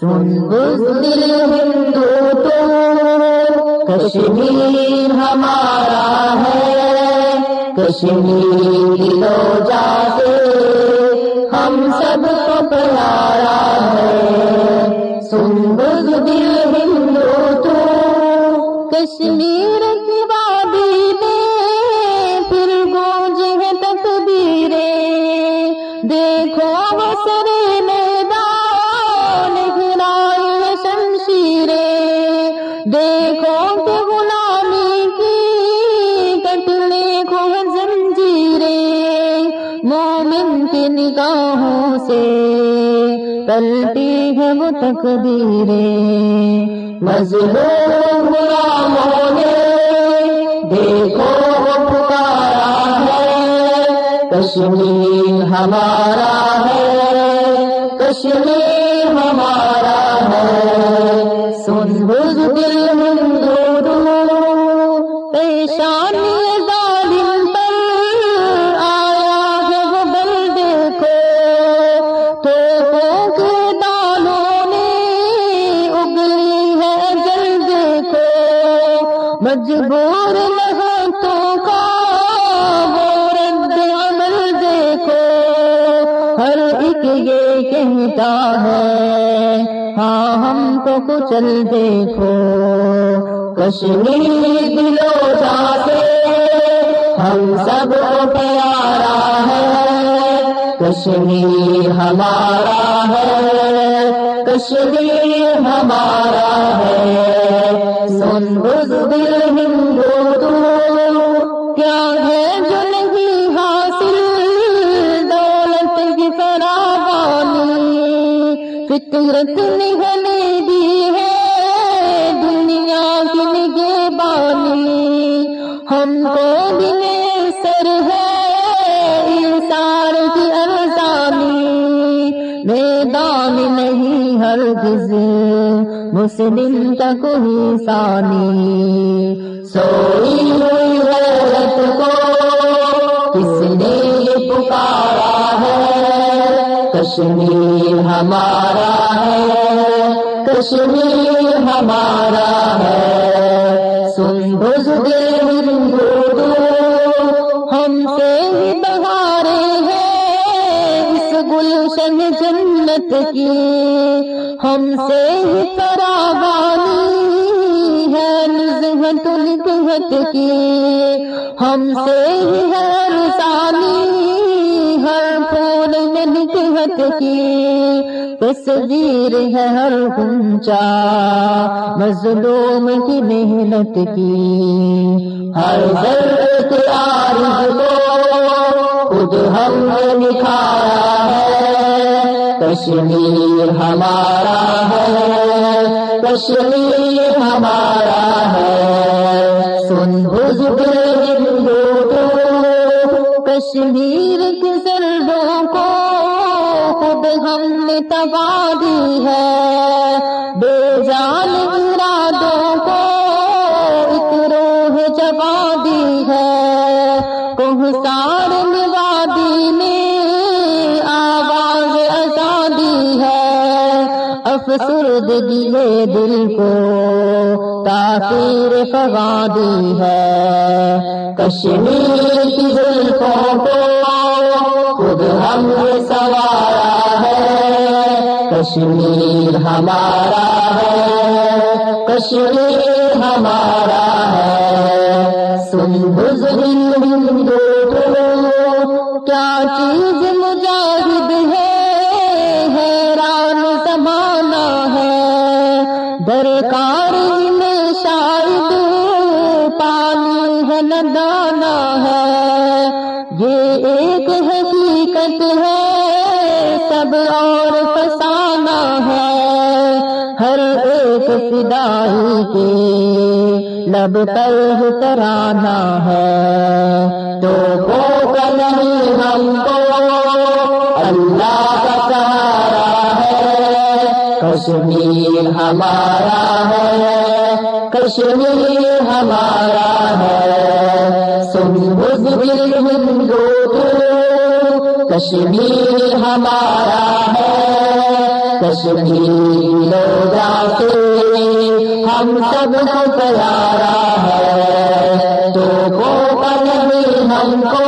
سن بزدل ہندو تو کشمیر ہمارا ہے۔ کشمیر لو جاتے دیکھو کہ غلامی کی کٹنے کو ہے زنجیریں مومن کی نگاہوں سے پلٹی ہے وہ تقدیریں۔ مظلوم غلاموں نے دیکھو وہ پکارا ہے۔ کشمیر ہمارا ہے۔ کشمیر ہمارا مجبور لہتوں کا وہ رد عمل دیکھو ہر ایک یہ کہتا ہے ہاں ہم کو کچل دیکھو کشمیر دلو جاتے ہم سب کو پیارا ہے کشمیر ہمارا ہے، کشمیر ہمارا ہے، سن بز فطرت نگنے دی ہے۔ دنیا کی نگہبانی ہم کو دل سر ہے۔ انسان کی ارزانی میدان نہیں ہر مسلم کا کوئی ثانی۔ سوئی ہوئی غیرت کو کس نے یہ پکارا ہے؟ کشمیر ہمارا ہے، کشمیر ہمارا ہے۔ سن بز ہم سے ہی بہارے ہیں۔ اس گلشن جنت کی ہم سے ہی فراوانی ہے نزہت لکھت کی۔ ہم سے ہی ہے رسانی ہر پھول میں لکھت کی۔ تصویر ہے ہر کنچا مظلوم کی محنت کی۔ ہر درد عارض کو خود ہم نے نکھارا ہے۔ کشمیر ہمارا ہے کشمیر ہمارا ہے۔ سن بز ہم نے تبا دی ہے۔ بے جان ارادوں کو ایک روح جبا دی ہے کوہسار نوادی میں آواز آزادی ہے۔ افسردگی ہے دل کو، تاثیر فغا دی ہے۔ کشمیر کی زلفوں کو خود ہم نے سوارا ہے کشمیر ہمارا ہے کشمیر ہمارا ہے۔ سن بز ہندو کیا چیز مجاہد ہے؟ حیران زمانہ ہے۔ درکار میں شاید پانی ہے نہ دانا ہے۔ یہ ایک حقیقت ہے، سب اور فسانہ ایک فدائی کے لب پر ترانا ہے۔ تو کو نہیں ہم کو، اللہ کا سہارا ہے۔ کشمیر ہمارا ہے، کشمیر ہمارا ہے۔ سن بزدل ہندو کشمیر ہمارا ہے۔ کشمیر جا کے ہم سب کو پیارا ہے تو وہ بھی ہم کو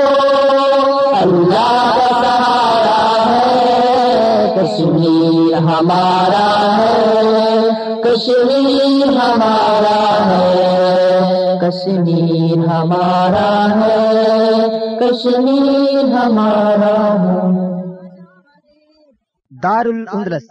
اللہ کا سہارا ہے کشمیر ہمارا ہے کشمیر ہمارا ہے کشمیر ہمارا ہے کشمیر ہمارا ہے دار الاندلس